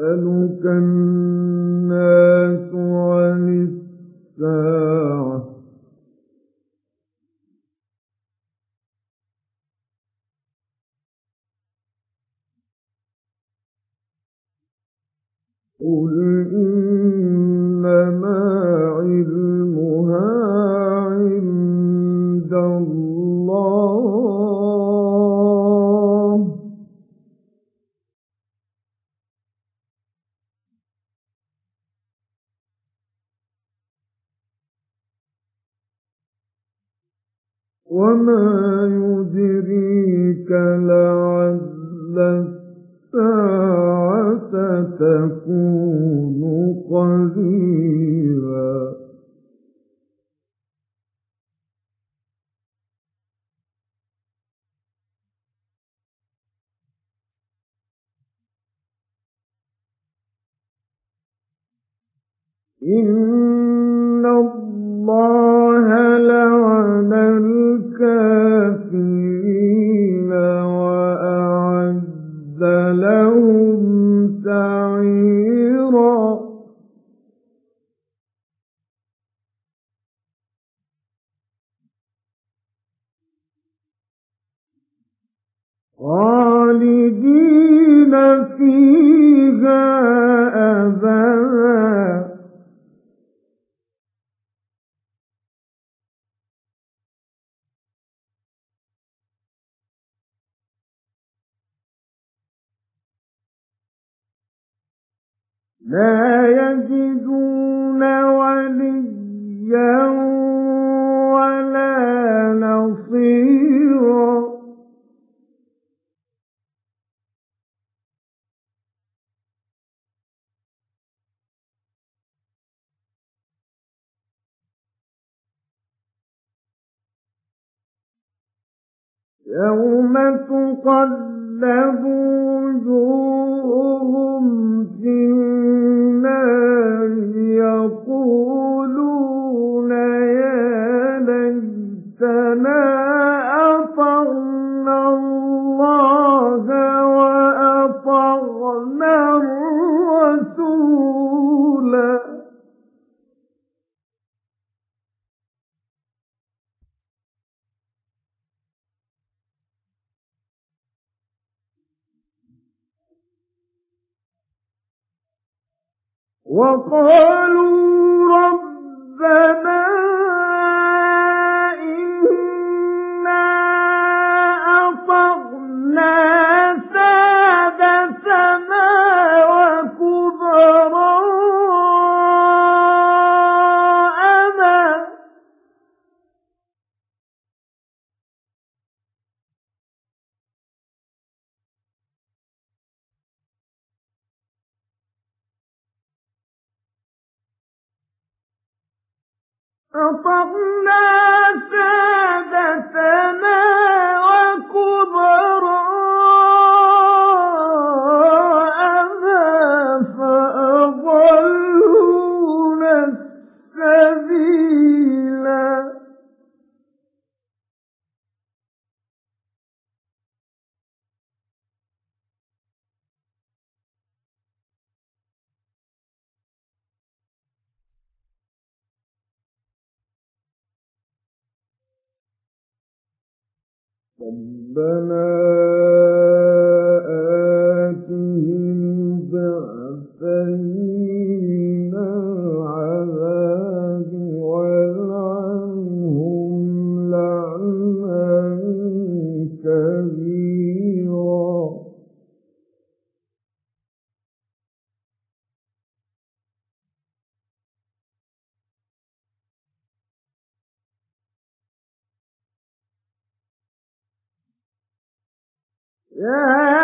يسألك الناس عن الساعة. قل وما يدريك لعل الساعة تكون قريبا إن خالدين فيها أبدا. لا يجدون يوم تقلب وجوههم في النار يقولون يا ليتنا وقالوا ربنا أطعنا سادتنا ربنا يا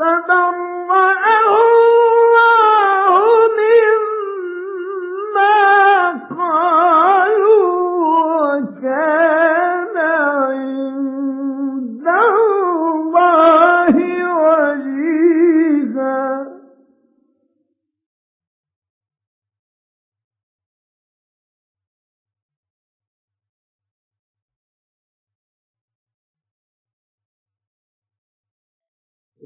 ومن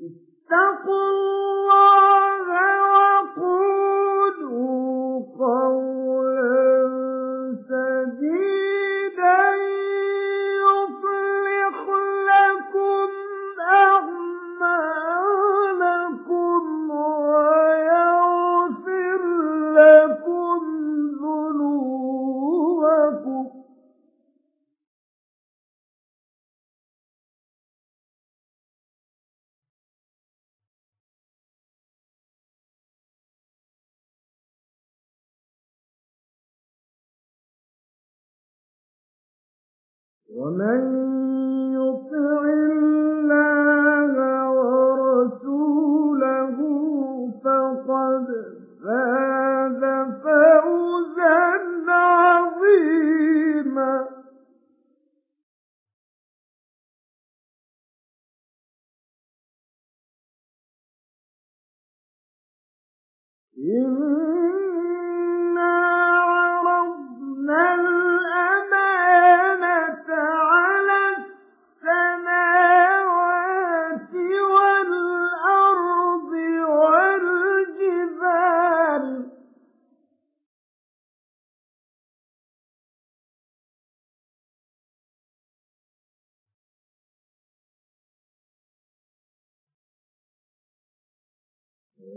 اتقوا ومن يطع الله ورسوله فقد فاز فوزا عظيما. إنا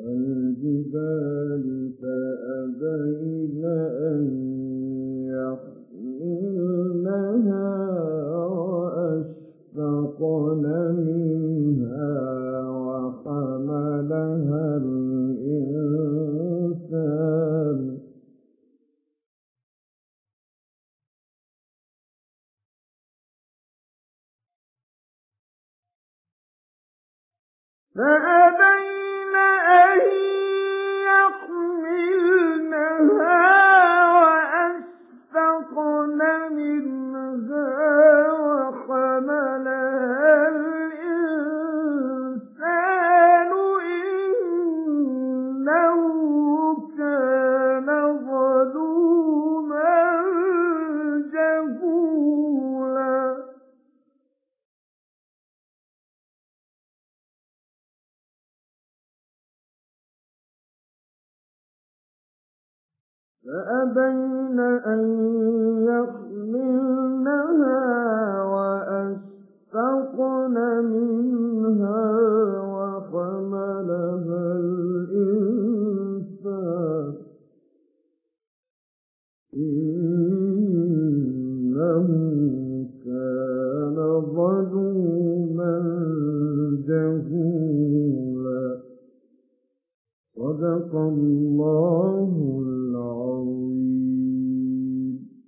والجبال فأبين أن فأبين أن يحملنها وأشفقن منها